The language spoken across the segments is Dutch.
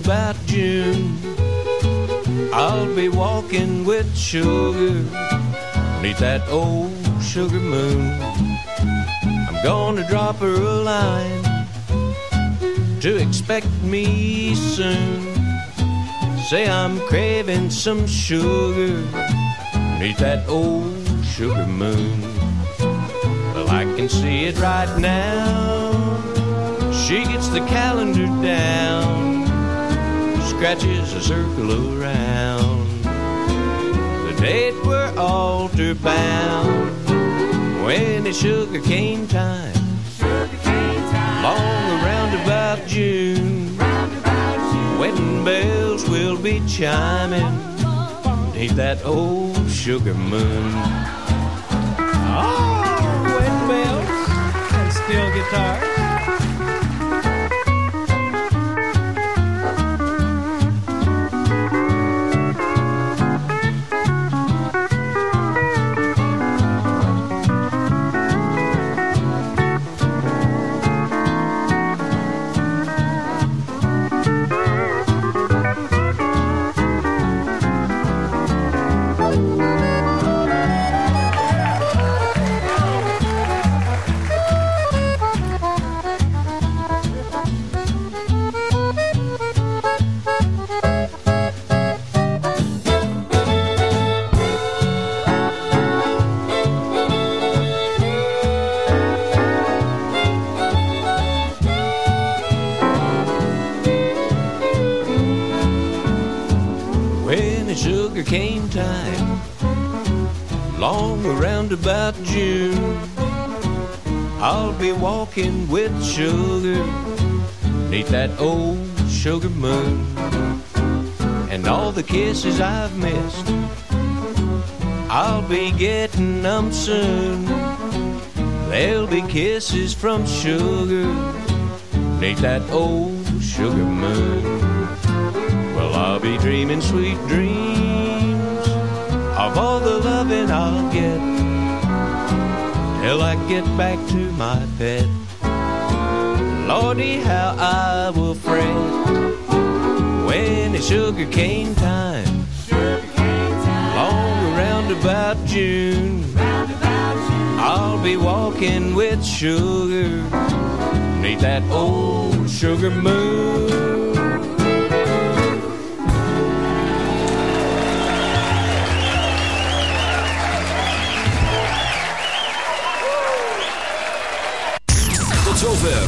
about June. I'll be walking with sugar neath that old sugar moon. I'm gonna drop her a line to expect me soon. Say I'm craving some sugar neath that old sugar moon. Well, I can see it right now. She gets the calendar down, scratches a circle around the date we're altar bound when it's sugar cane time. Long around about June, wedding bells will be chiming beneath that old sugar moon. Oh, wedding bells and steel guitar. About June. I'll be walking with sugar neath that old sugar moon. And all the kisses I've missed, I'll be getting them soon. There'll be kisses from sugar neath that old sugar moon. Well, I'll be dreaming sweet dreams of all the loving I'll get till I get back to my bed. Lordy, how I will fret when it's sugar cane time. Long around about June, I'll be walking with sugar neath that old sugar moon.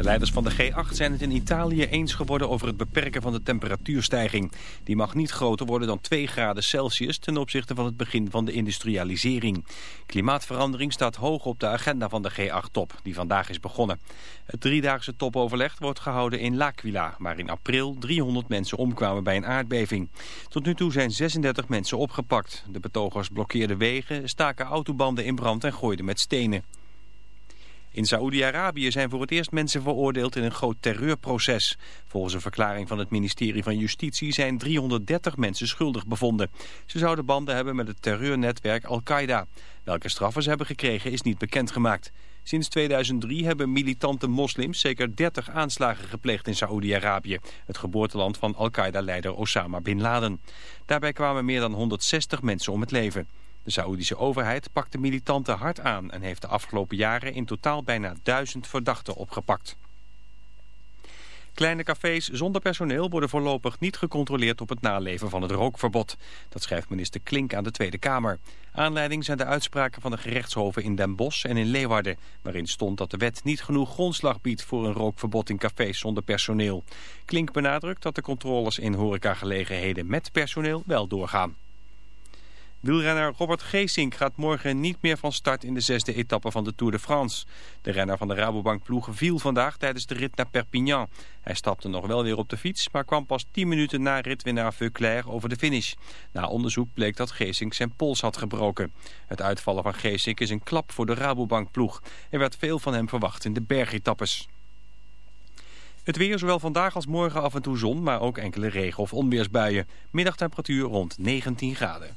De leiders van de G8 zijn het in Italië eens geworden over het beperken van de temperatuurstijging. Die mag niet groter worden dan 2 graden Celsius ten opzichte van het begin van de industrialisering. Klimaatverandering staat hoog op de agenda van de G8-top, die vandaag is begonnen. Het driedaagse topoverleg wordt gehouden in L'Aquila, waar in april 300 mensen omkwamen bij een aardbeving. Tot nu toe zijn 36 mensen opgepakt. De betogers blokkeerden wegen, staken autobanden in brand en gooiden met stenen. In Saoedi-Arabië zijn voor het eerst mensen veroordeeld in een groot terreurproces. Volgens een verklaring van het ministerie van Justitie zijn 330 mensen schuldig bevonden. Ze zouden banden hebben met het terreurnetwerk Al-Qaeda. Welke straffen ze hebben gekregen is niet bekendgemaakt. Sinds 2003 hebben militante moslims zeker 30 aanslagen gepleegd in Saoedi-Arabië, het geboorteland van Al-Qaeda-leider Osama Bin Laden. Daarbij kwamen meer dan 160 mensen om het leven. De Saoedische overheid pakt de militanten hard aan en heeft de afgelopen jaren in totaal bijna duizend verdachten opgepakt. Kleine cafés zonder personeel worden voorlopig niet gecontroleerd op het naleven van het rookverbod. Dat schrijft minister Klink aan de Tweede Kamer. Aanleiding zijn de uitspraken van de gerechtshoven in Den Bosch en in Leeuwarden... waarin stond dat de wet niet genoeg grondslag biedt voor een rookverbod in cafés zonder personeel. Klink benadrukt dat de controles in horecagelegenheden met personeel wel doorgaan. Wielrenner Robert Geesink gaat morgen niet meer van start in de zesde etappe van de Tour de France. De renner van de Rabobank ploeg viel vandaag tijdens de rit naar Perpignan. Hij stapte nog wel weer op de fiets, maar kwam pas 10 minuten na ritwinnaar Veuclair over de finish. Na onderzoek bleek dat Geesink zijn pols had gebroken. Het uitvallen van Geesink is een klap voor de Rabobank ploeg. Er werd veel van hem verwacht in de bergetappes. Het weer, zowel vandaag als morgen af en toe zon, maar ook enkele regen- of onweersbuien. Middagtemperatuur rond 19 graden.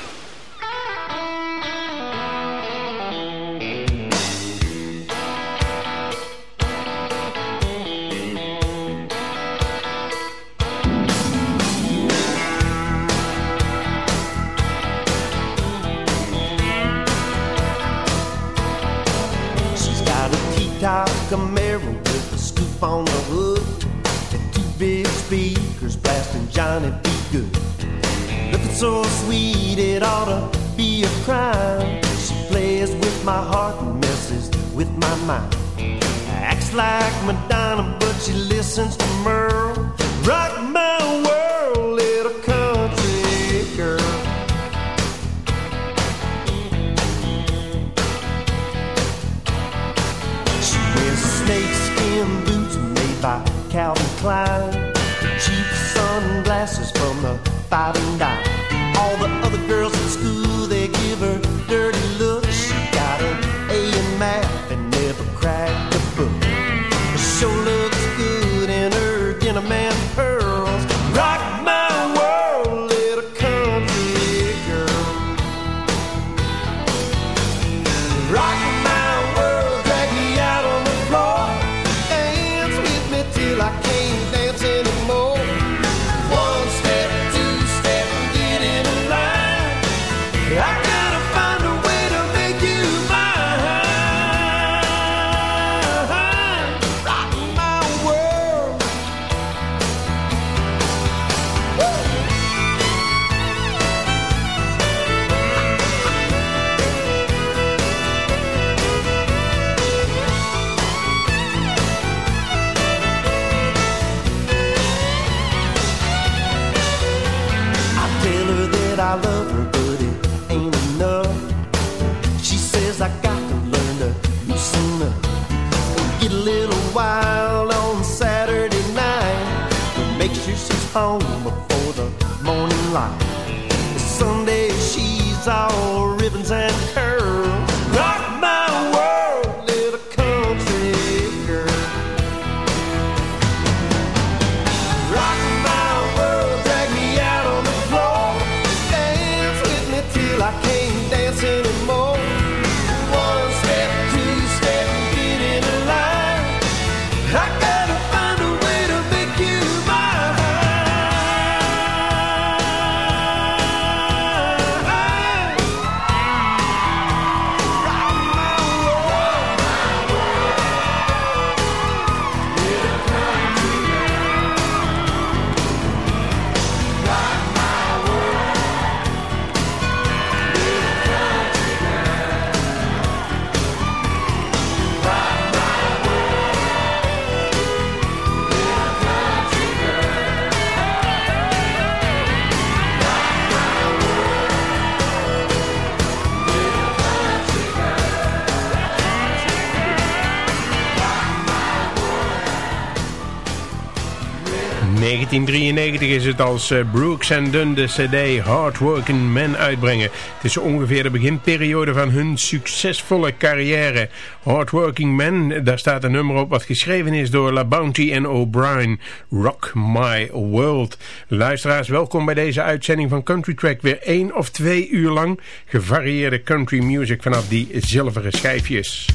1993 is het als eh, Brooks and Dunn de cd Hardworking Men uitbrengen. Het is ongeveer de beginperiode van hun succesvolle carrière. Hardworking Men, daar staat een nummer op wat geschreven is door La Bounty en O'Brien. Rock My World. Luisteraars, welkom bij deze uitzending van Country Track. Weer één of twee uur lang gevarieerde country music vanaf die zilveren schijfjes.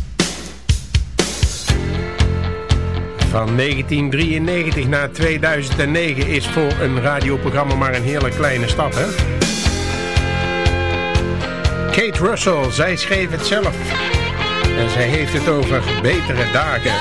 Van 1993 naar 2009 is voor een radioprogramma maar een hele kleine stap, hè? Kate Russell, zij schreef het zelf. En zij heeft het over betere dagen.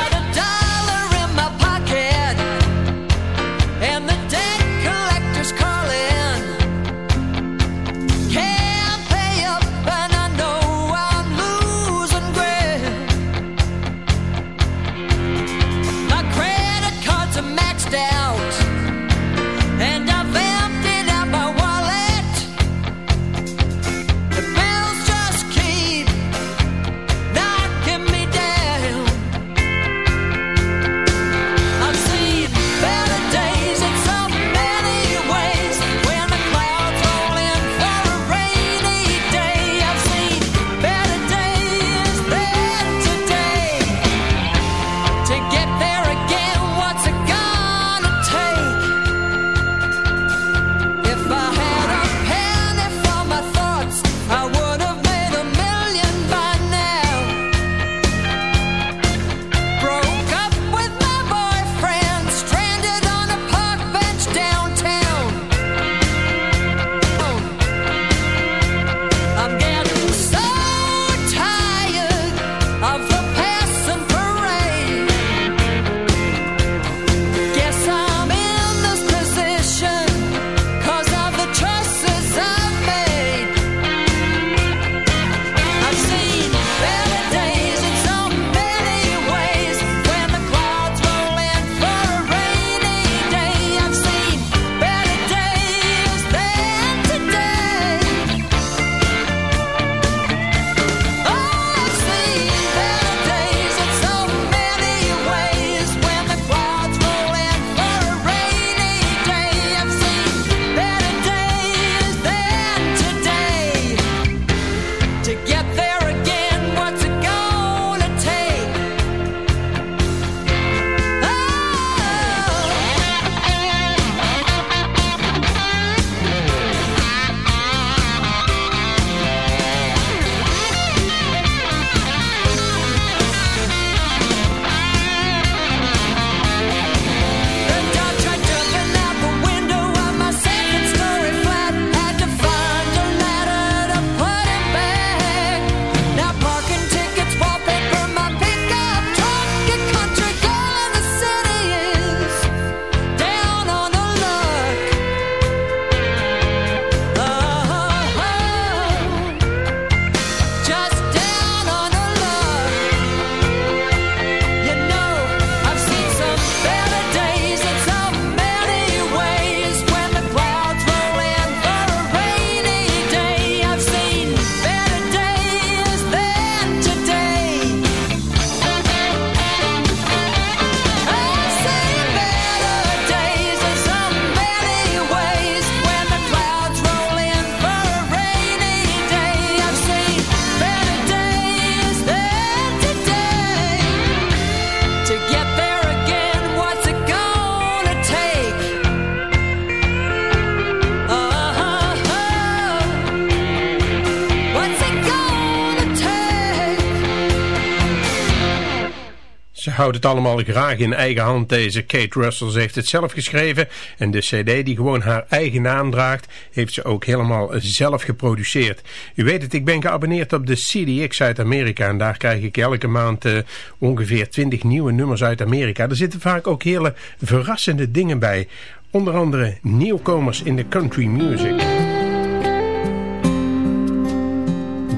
Houdt het allemaal graag in eigen hand. Deze Kate Russell heeft het zelf geschreven. En de cd die gewoon haar eigen naam draagt, heeft ze ook helemaal zelf geproduceerd. U weet het, ik ben geabonneerd op de CDX uit Amerika. En daar krijg ik elke maand uh, ongeveer 20 nieuwe nummers uit Amerika. Er zitten vaak ook hele verrassende dingen bij. Onder andere nieuwkomers in de country music.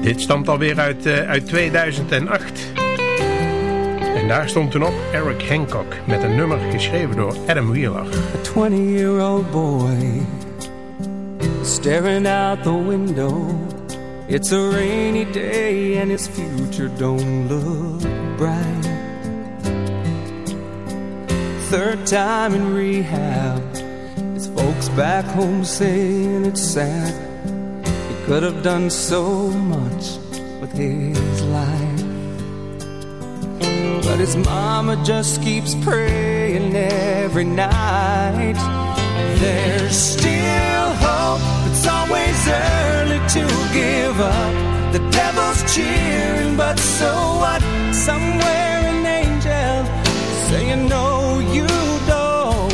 Dit stamt alweer uit, uh, uit 2008. Daar stond toen op Eric Hancock met een nummer geschreven door Adam Wheeler. A 20-year-old boy staring out the window. It's a rainy day and his future don't look bright. Third time in rehab, his folks back home saying it's sad. He could have done so much with his life. But his mama just keeps praying every night. There's still hope, it's always early to give up. The devil's cheering, but so what? Somewhere an angel saying, No, you don't.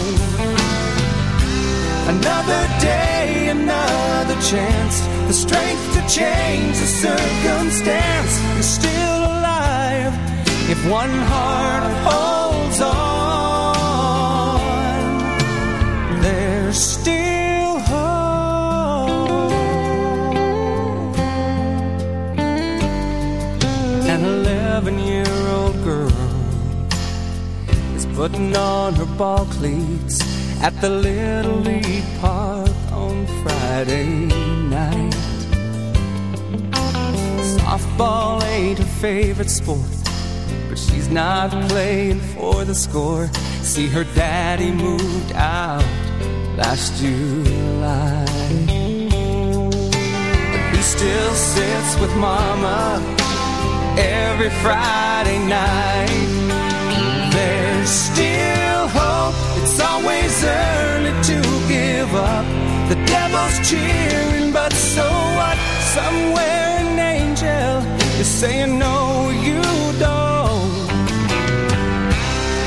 Another day, another chance, the strength to change the circumstance. You're still one heart holds on, there's still hope. An 11 year old girl is putting on her ball cleats at the Little League Park on Friday night. Softball ain't her favorite sport, but she's not playing for the score. See, her daddy moved out last July. But he still sits with mama every Friday night. There's still hope, it's always early to give up. The devil's cheering, but so what? Somewhere an angel is saying, No,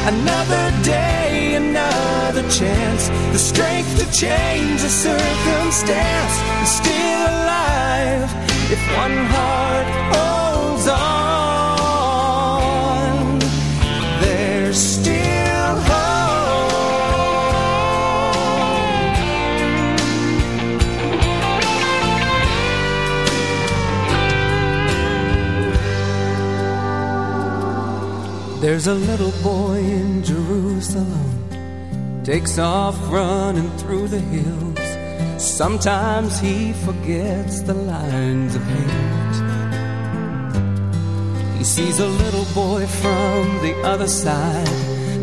Another day, another chance. The strength to change the circumstance is still alive. If one heart holds on, There's a little boy in Jerusalem, takes off running through the hills. Sometimes he forgets the lines of hate. He sees a little boy from the other side.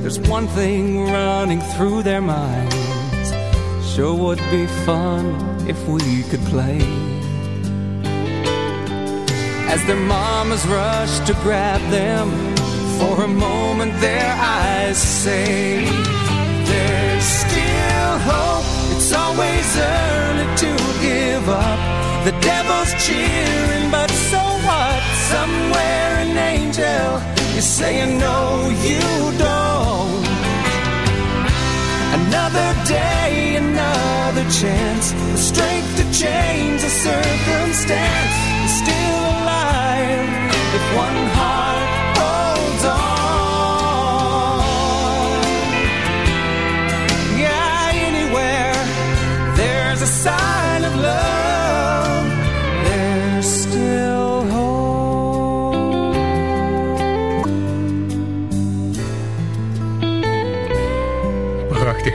There's one thing running through their minds. Sure would be fun if we could play. As their mamas rush to grab them, for a moment their eyes say, There's still hope. It's always early to give up. The devil's cheering, but so what? Somewhere an angel is saying, No, you don't. Another day, another chance. The strength to change a circumstance is still alive. If one heart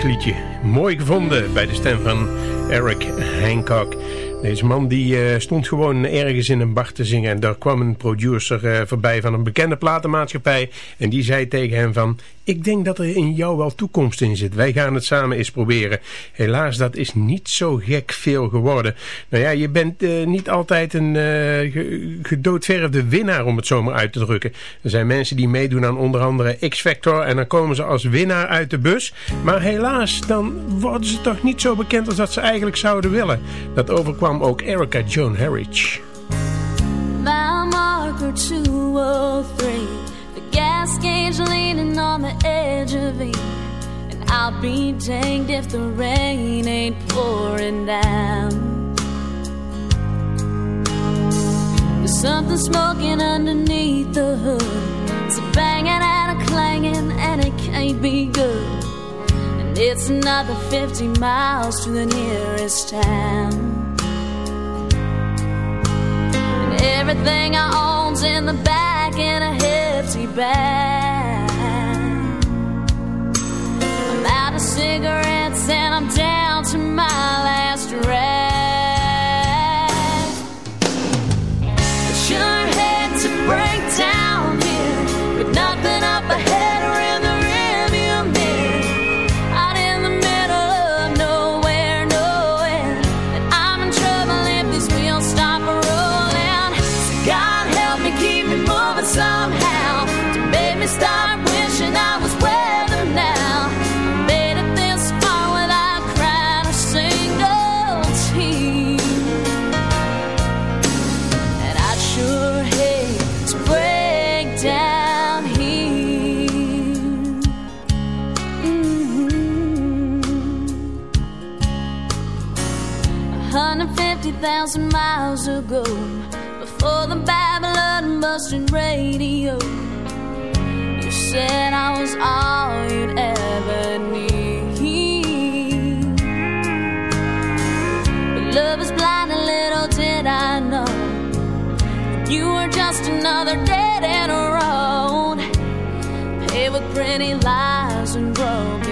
Liedje. Mooi gevonden bij de stem van Eric Hancock. Deze man die eh, stond gewoon ergens in een bar te zingen. En daar kwam een producer eh, voorbij van een bekende platenmaatschappij. En die zei tegen hem van... Ik denk dat er in jou wel toekomst in zit. Wij gaan het samen eens proberen. Helaas, dat is niet zo gek veel geworden. Nou ja, je bent eh, niet altijd een ge- gedoodverfde winnaar om het zomaar uit te drukken. Er zijn mensen die meedoen aan onder andere X-Factor. En dan komen ze als winnaar uit de bus. Maar helaas, dan worden ze toch niet zo bekend als dat ze eigenlijk zouden willen. Dat overkwam ook Erica Joan Harridge. Mile marker 203 The gas gauge leaning on the edge of E And I'll be danged if the rain ain't pouring down. There's something smoking underneath the hood. It's a banging and a clanging and it can't be good. And it's another 50 miles to the nearest town everything I own's in the back in a hefty bag. I'm out of cigarettes and I'm down to my last rag. 150,000 miles ago, before the Babylon busted radio, You said I was all you'd ever need. But love is blind, and little did I know you were just another dead end road, paved with pretty lies and broken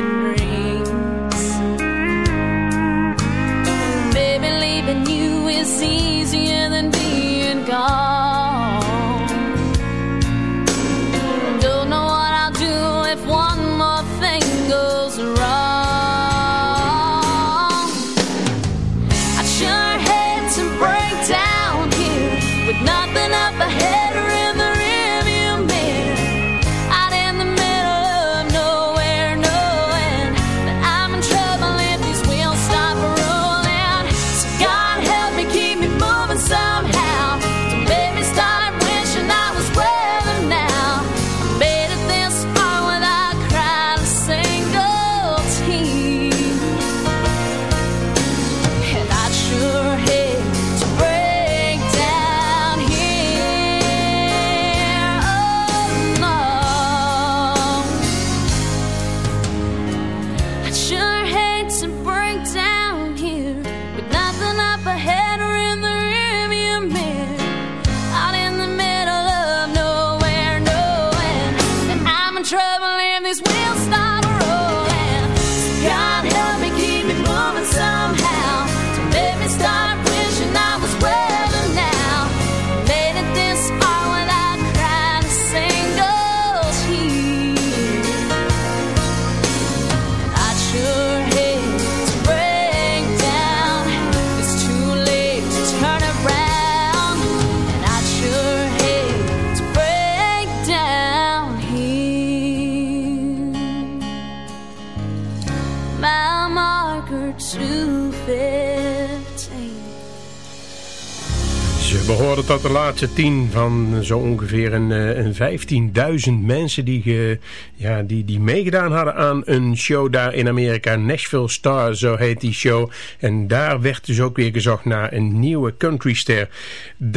Tot de laatste tien van zo ongeveer een, eh, een 15.000 mensen die, ge, ja, die, die meegedaan hadden aan een show daar in Amerika. Nashville Star, zo heet die show. En daar werd dus ook weer gezocht naar een nieuwe countryster.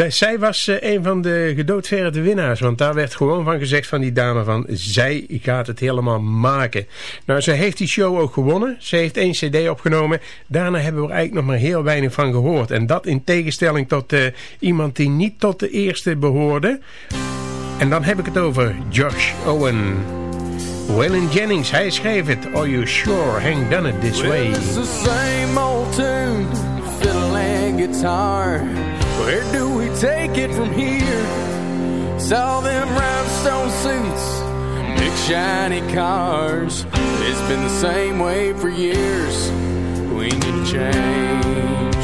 Zij was eh, een van de gedoodverde winnaars. Want daar werd gewoon van gezegd van die dame van... zij gaat het helemaal maken. Nou, ze heeft die show ook gewonnen. Ze heeft één cd opgenomen. Daarna hebben we er eigenlijk nog maar heel weinig van gehoord. En dat in tegenstelling tot eh, iemand die niet tot de eerste behoorde. En dan heb ik het over Josh Owen. Waylon Jennings, hij schreef het. Are you sure Hank done it this way? It's the same old tune, fiddle and guitar. Where do we take it from here? It's all them rhinestone suits, big shiny cars. It's been the same way for years. We need change.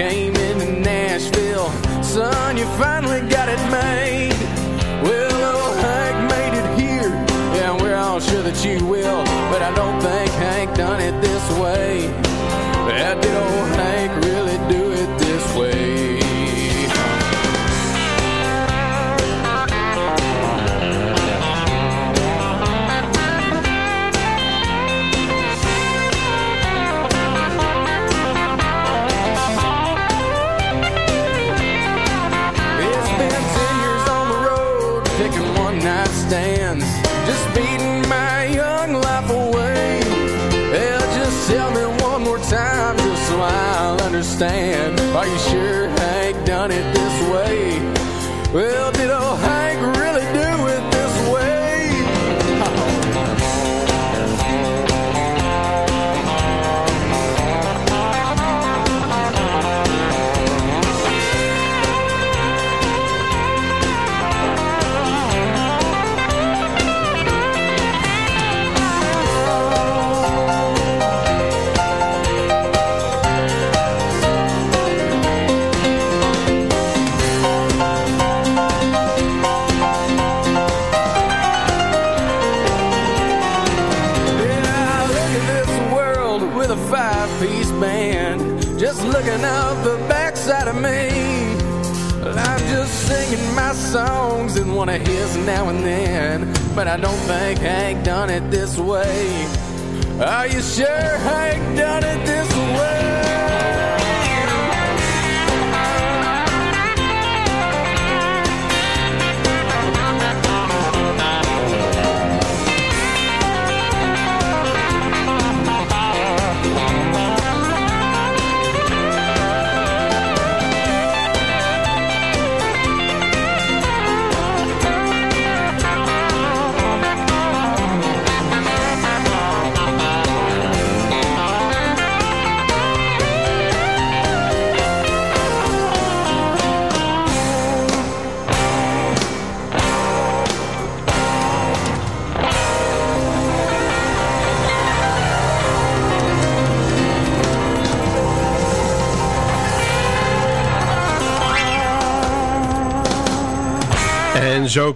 Came into Nashville, son, you finally got it made. Well, old Hank made it here, yeah, we're all sure that you will, but I don't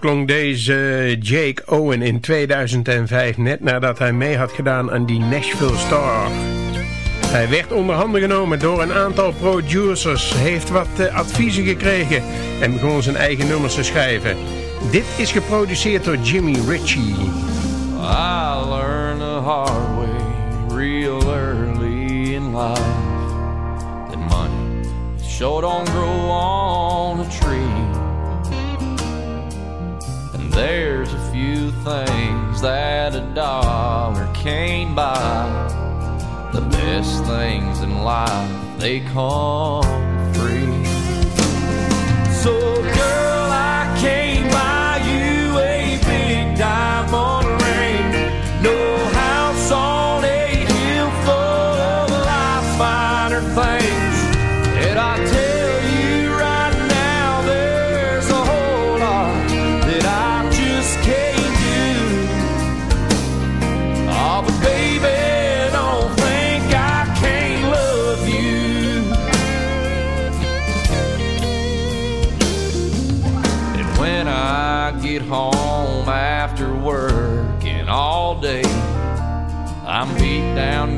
klonk deze Jake Owen in 2005, net nadat hij mee had gedaan aan die Nashville Star. Hij werd onderhanden genomen door een aantal producers, heeft wat eh, adviezen gekregen en begon zijn eigen nummers te schrijven. Dit is geproduceerd door Jimmy Ritchie. I learned the hard way, real early in life, that money on a tree. There's a few things that a dollar can't buy. The best things in life, they come free. So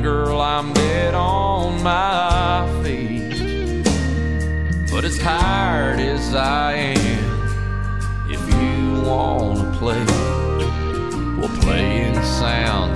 girl, I'm dead on my feet. But as tired as I am, if you wanna play, we'll play in sound.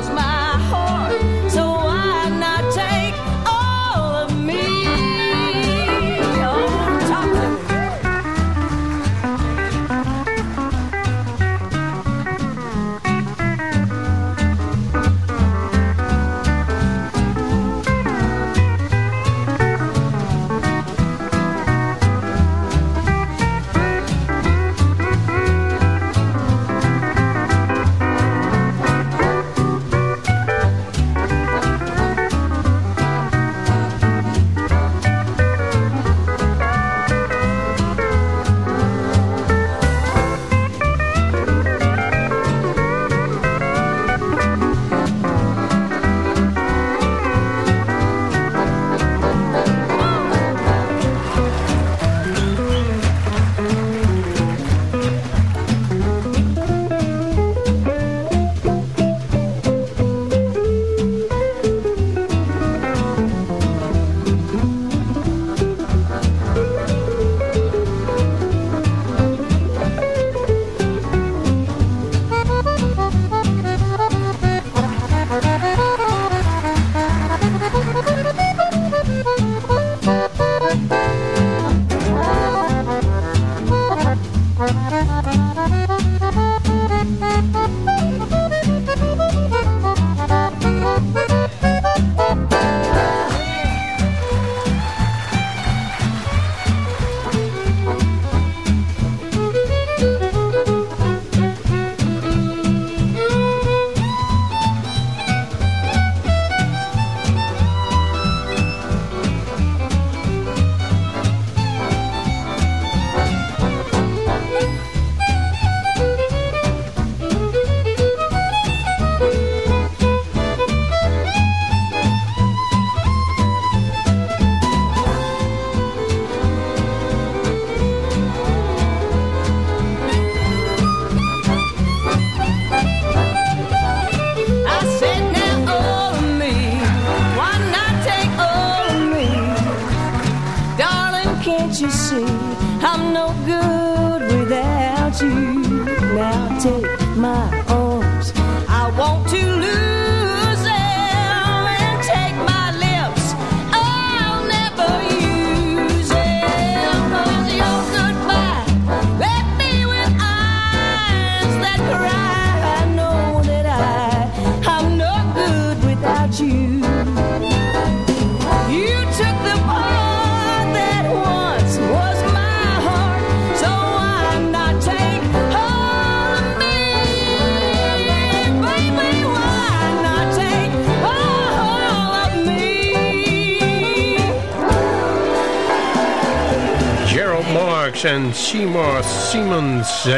close my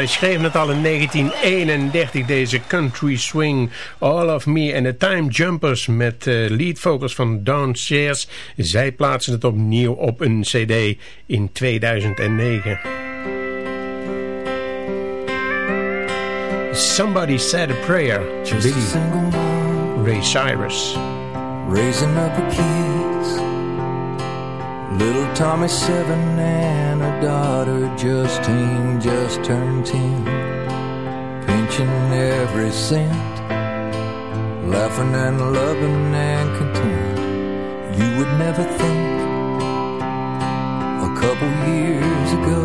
Zij schreven het al in 1931, deze country swing. All of Me and the Time Jumpers met uh, lead vocals van Downstairs. Zij plaatsen het opnieuw op een cd in 2009. Somebody Said a Prayer. Just Billy a Ray Cyrus. raising up her kids. Little Tommy seven and her daughter Justine just turned ten. Pinching every cent, laughing and loving and content. You would never think a couple years ago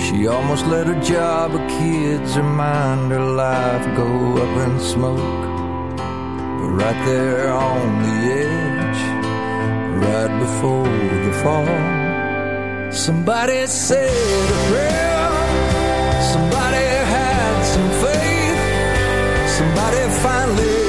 she almost let her job, her kids, her mind, her life go up in smoke. But right there on the edge, right before the fall, somebody said a prayer. Somebody had some faith. Somebody finally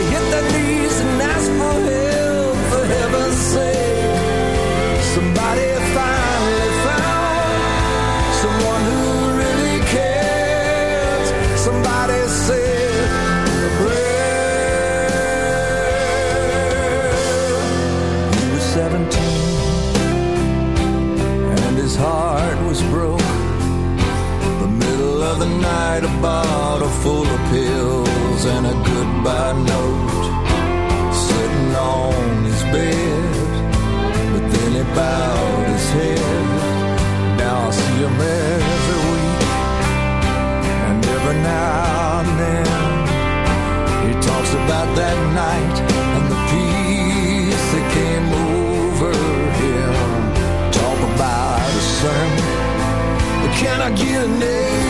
bottle full of pills and a goodbye note sitting on his bed. But then he bowed his head. Now I see him every week and every now and then. He talks about that night and the peace that came over him. Talk about a sermon. Can I get an amen?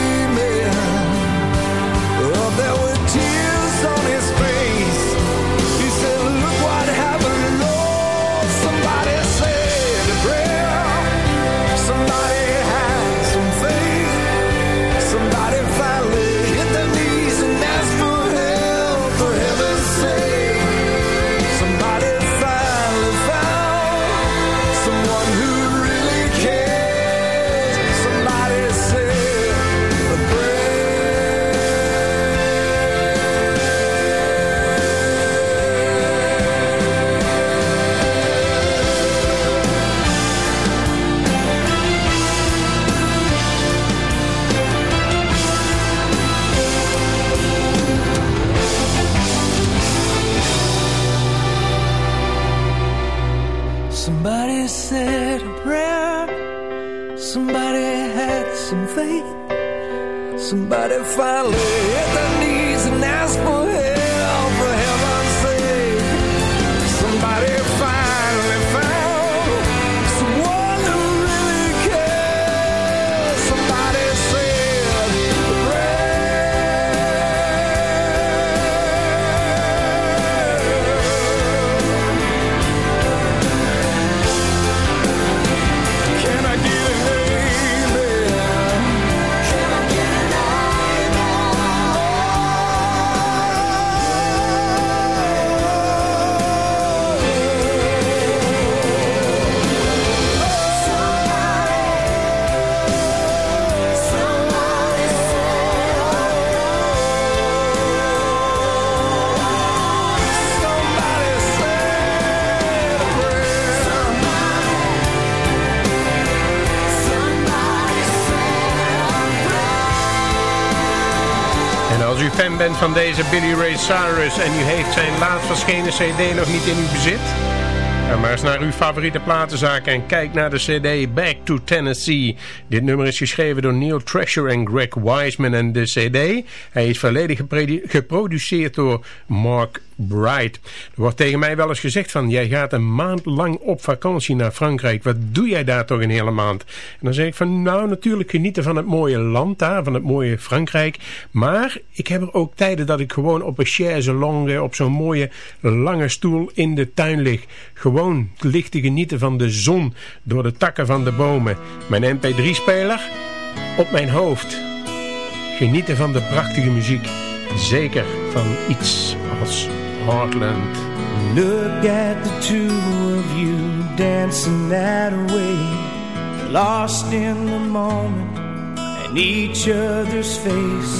Van deze Billy Ray Cyrus en u heeft zijn laatst verschenen cd nog niet in uw bezit... Ga maar eens naar uw favoriete platenzaak en kijk naar de cd Back to Tennessee. Dit nummer is geschreven door Neil Treasure en Greg Wiseman en de cd. Hij is volledig geprodu- geproduceerd door Mark Bright. Er wordt tegen mij wel eens gezegd van... jij gaat een maand lang op vakantie naar Frankrijk. Wat doe jij daar toch een hele maand? En dan zeg ik van... nou, natuurlijk genieten van het mooie land daar... van het mooie Frankrijk. Maar ik heb er ook tijden dat ik gewoon op een chaise longue... op zo'n mooie lange stoel in de tuin lig. Gewoon licht te genieten van de zon... door de takken van de bomen. Mijn mp3-speler op mijn hoofd. Genieten van de prachtige muziek. Zeker van iets als Look at the two of you dancing that way. lost in the moment and each other's face.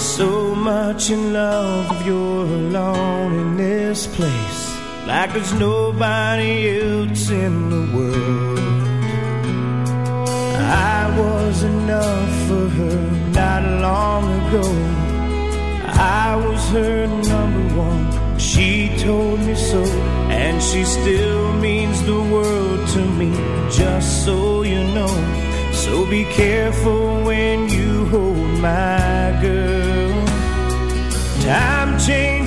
So much in love, you're alone in this place. Like there's nobody else in the world. I was enough for her not long ago. I was her number one. She told me so, and she still means the world to me, just so you know. So be careful when you hold my girl. Time changes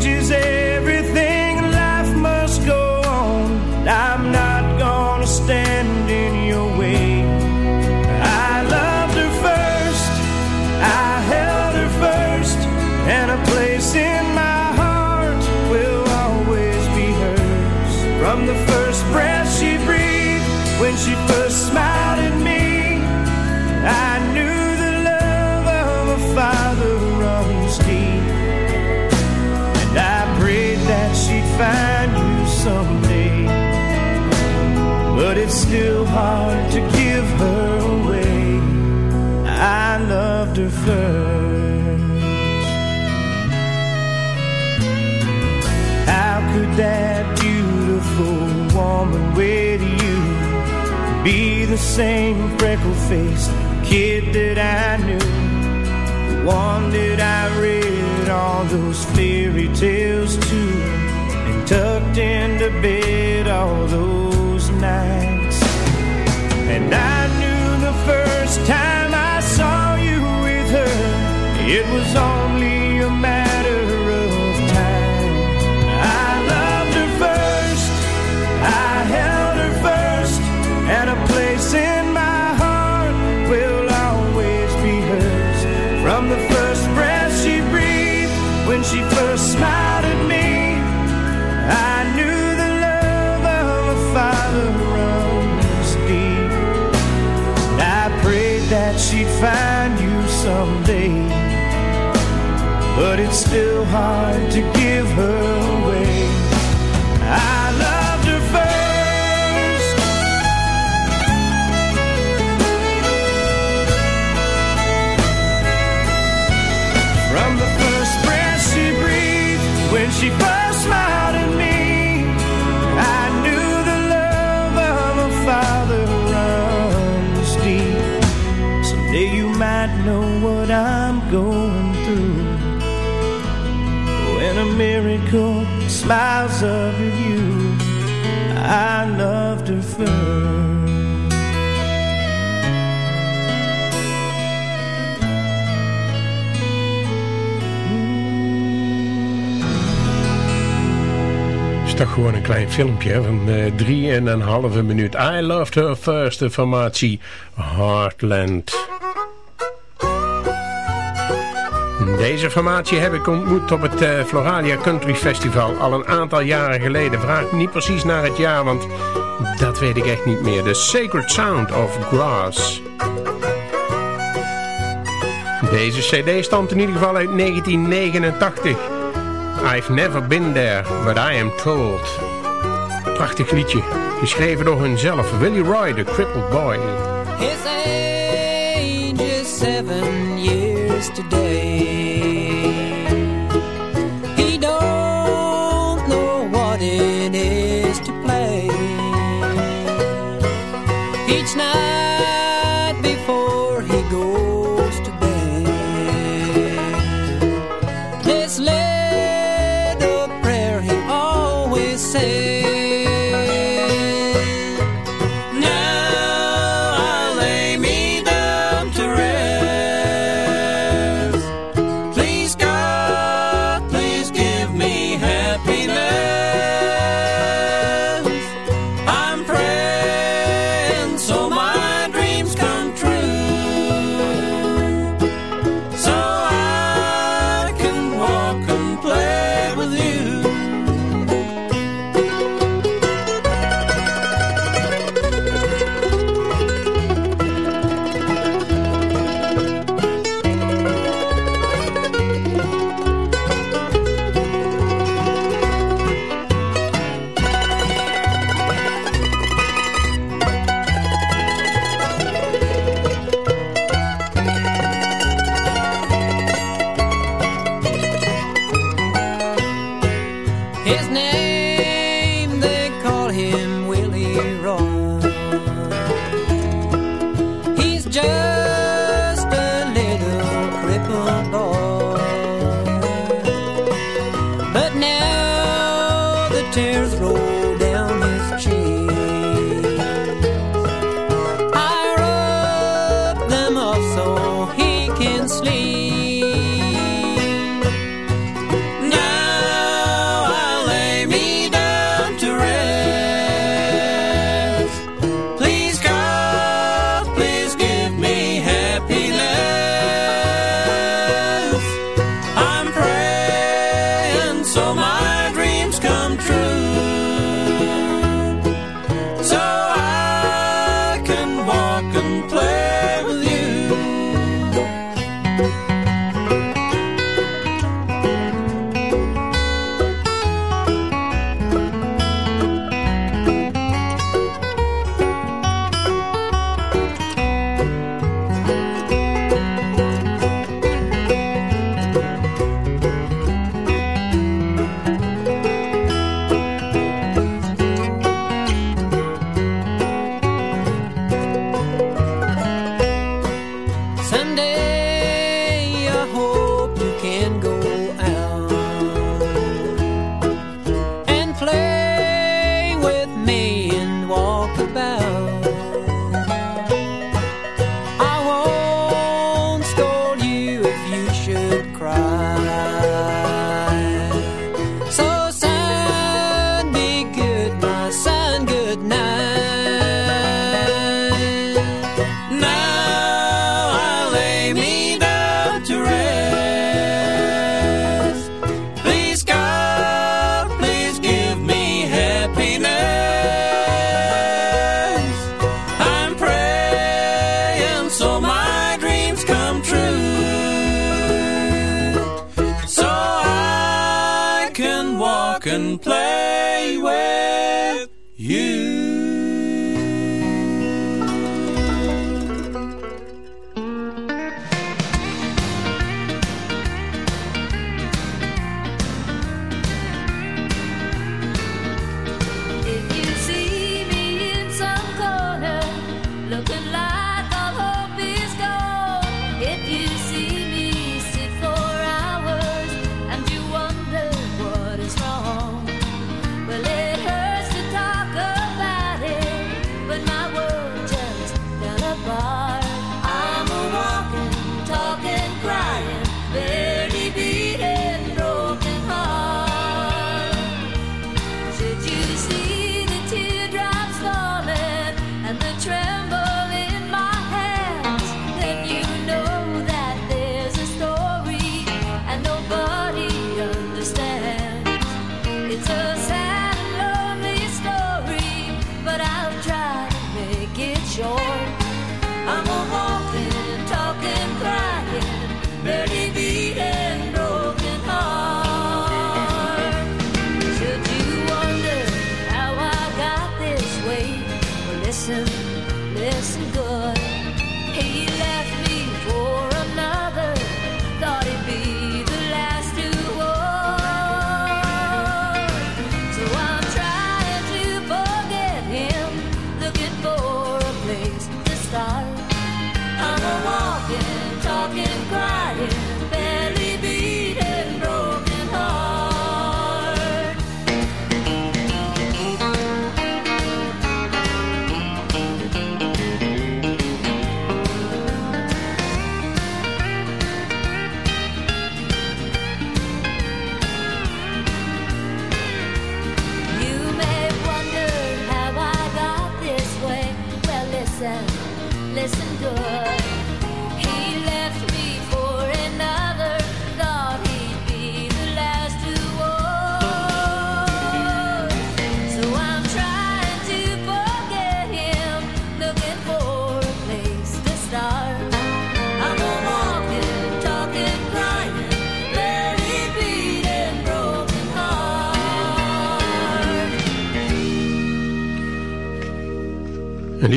hard to give her away. I loved her first. How could that beautiful woman with you be the same freckle faced kid that I knew? The one that I read all those fairy tales to and tucked into bed all those nights. And I knew the first time I saw you with her, it was only hard to give at you, I loved her first. is toch gewoon een klein filmpje van uh, drie en een halve minuut. I Loved Her First, de formatie Heartland. Deze formatie heb ik ontmoet op het uh, Floralia Country Festival al een aantal jaren geleden. Vraag niet precies naar het jaar, want dat weet ik echt niet meer. The Sacred Sound of Grass. Deze cd stamt in ieder geval uit 1989. I've never been there, but I am told. Prachtig liedje, geschreven door hunzelf. Willie Roy, the crippled boy. His age is seven years today.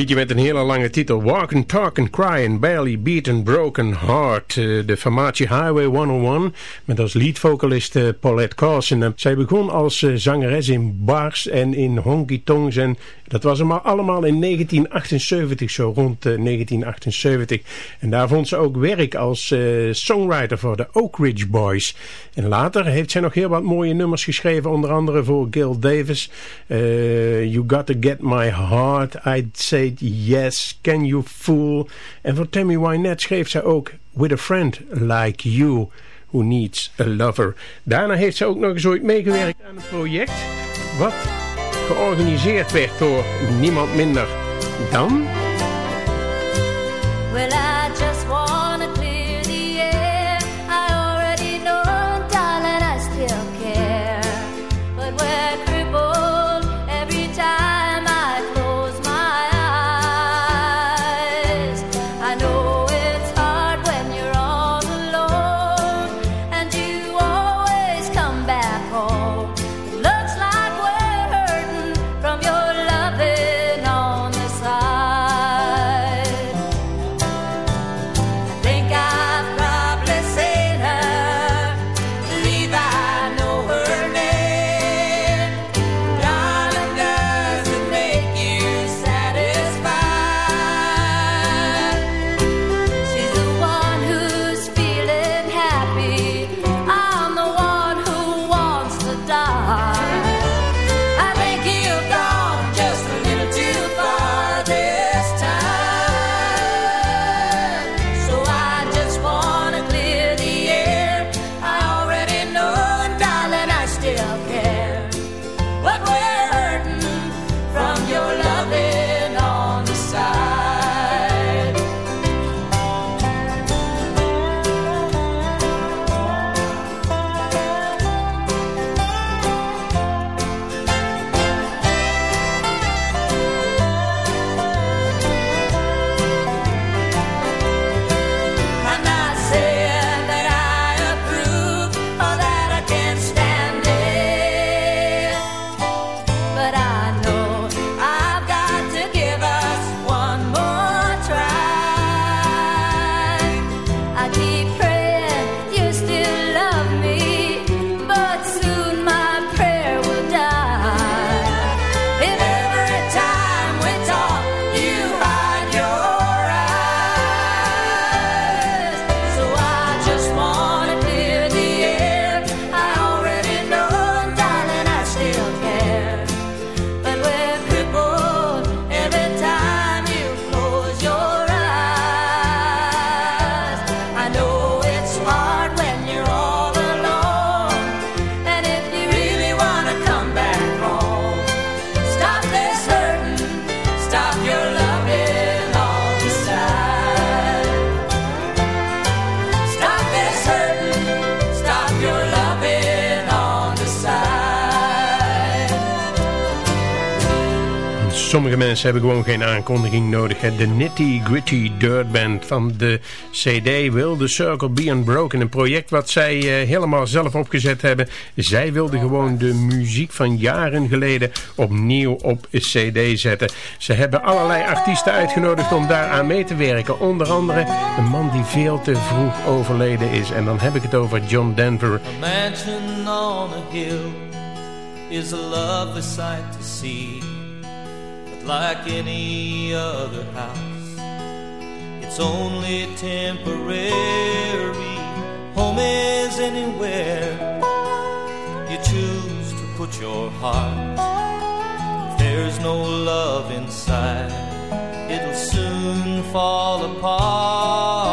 Liedje met een hele lange titel. Walk and Talk and Cry and Barely Beat and Broken Heart. Eh, de formatie Highway 101 met als leadvocalist uh, Paulette Carson. Zij begon als uh, zangeres in bars en in honky tongs. En dat was allemaal in 1978, zo rond 1978. En daar vond ze ook werk als songwriter voor de Oak Ridge Boys. En later heeft zij nog heel wat mooie nummers geschreven. Onder andere voor Gil Davis. you Got To Get My Heart. I'd Say Yes, Can You Fool. En voor Tammy Wynette schreef zij ook With a Friend Like You Who Needs a Lover. Daarna heeft ze ook nog eens ooit meegewerkt aan een project wat georganiseerd werd door niemand minder dan... Sommige mensen hebben gewoon geen aankondiging nodig. De Nitty Gritty Dirt Band van de CD Will the Circle Be Unbroken. Een project wat zij eh, helemaal zelf opgezet hebben. Zij wilden gewoon de muziek van jaren geleden opnieuw op CD zetten. Ze hebben allerlei artiesten uitgenodigd om daaraan mee te werken. Onder andere een man die veel te vroeg overleden is. En dan heb ik het over John Denver. A on a hill is a lovely sight to see. Like any other house, it's only temporary. Home is anywhere you choose to put your heart. If there's no love inside, it'll soon fall apart.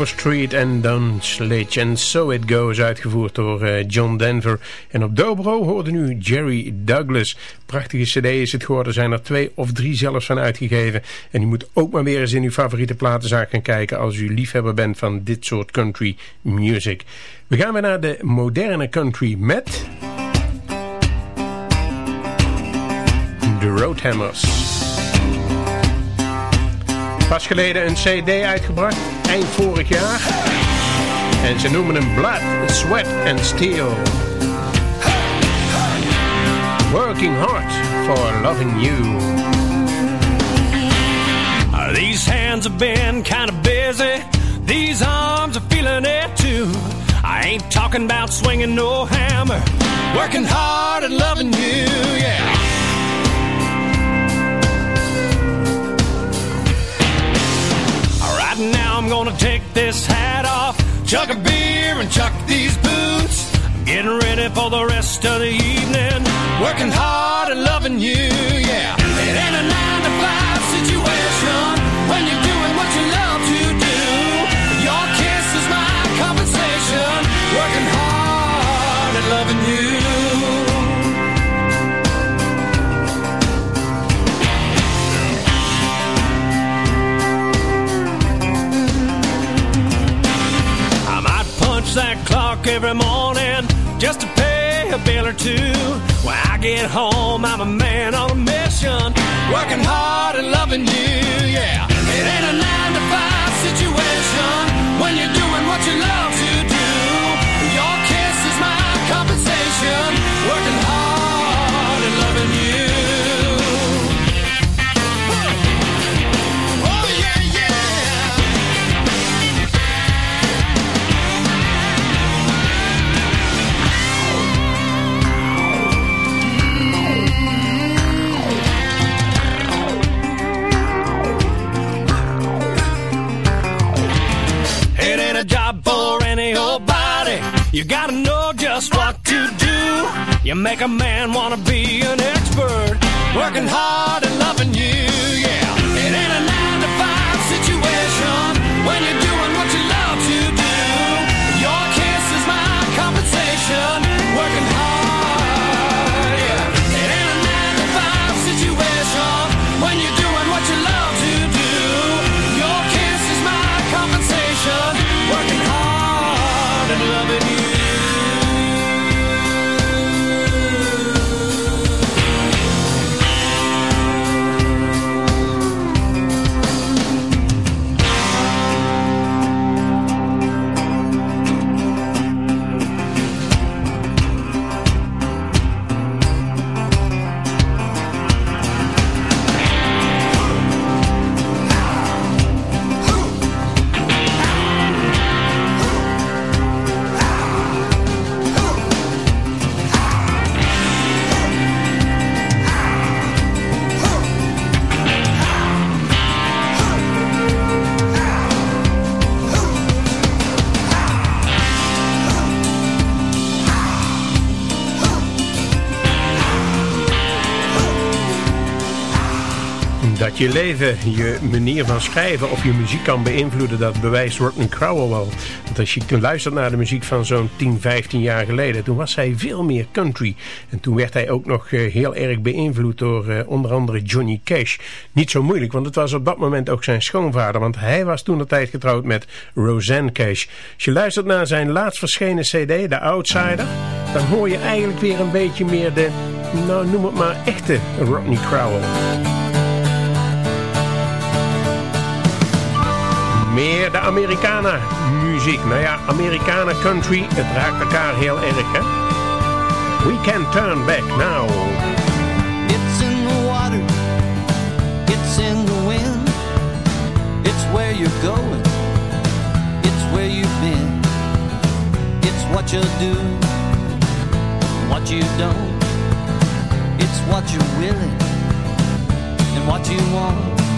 Overstreet en Sledge. En So It Goes, uitgevoerd door eh, John Denver. En op dobro hoorde nu Jerry Douglas. Prachtige cd is het geworden, zijn er twee of drie zelfs van uitgegeven. En u moet ook maar weer eens in uw favoriete platenzaak gaan kijken... als u liefhebber bent van dit soort country music. We gaan weer naar de moderne country met... The Roadhammers. Pas geleden een cd uitgebracht, eind vorig jaar. En ze noemen hem Blood, Sweat and Steel. Working hard for loving you. These hands have been kind of busy. These arms are feeling it too. I ain't talking about swinging no hammer. Working hard and loving you, yeah. Gonna take this hat off, chuck a beer and chuck these boots. I'm getting ready for the rest of the evening. Working hard and loving you, a bill or two. When I get home, I'm a man on a mission, working hard and loving you. Yeah, it ain't a nine to five situation when you You gotta know just what to do. You make a man wanna be an expert. Working hard and loving you, yeah. Je leven, je manier van schrijven of je muziek kan beïnvloeden, dat bewijst Rodney Crowell wel. Want als je luistert naar de muziek van zo'n 10, 15 jaar geleden, toen was hij veel meer country. En toen werd hij ook nog eh, heel erg beïnvloed door uh, onder andere Johnny Cash. Niet zo moeilijk, want het was op dat moment ook zijn schoonvader, want hij was toen de tijd getrouwd met Roseanne Cash. Als je luistert naar zijn laatst verschenen cd, The Outsider, dan hoor je eigenlijk weer een beetje meer de, nou noem het maar, echte Rodney Crowell. Meer de Americana muziek. Nou ja, Americana country, het raakt elkaar heel erg, hè? We can turn back now. It's in the water, it's in the wind, it's where you're going, it's where you've been, it's what you do, what you don't, it's what you're willing, and what you want.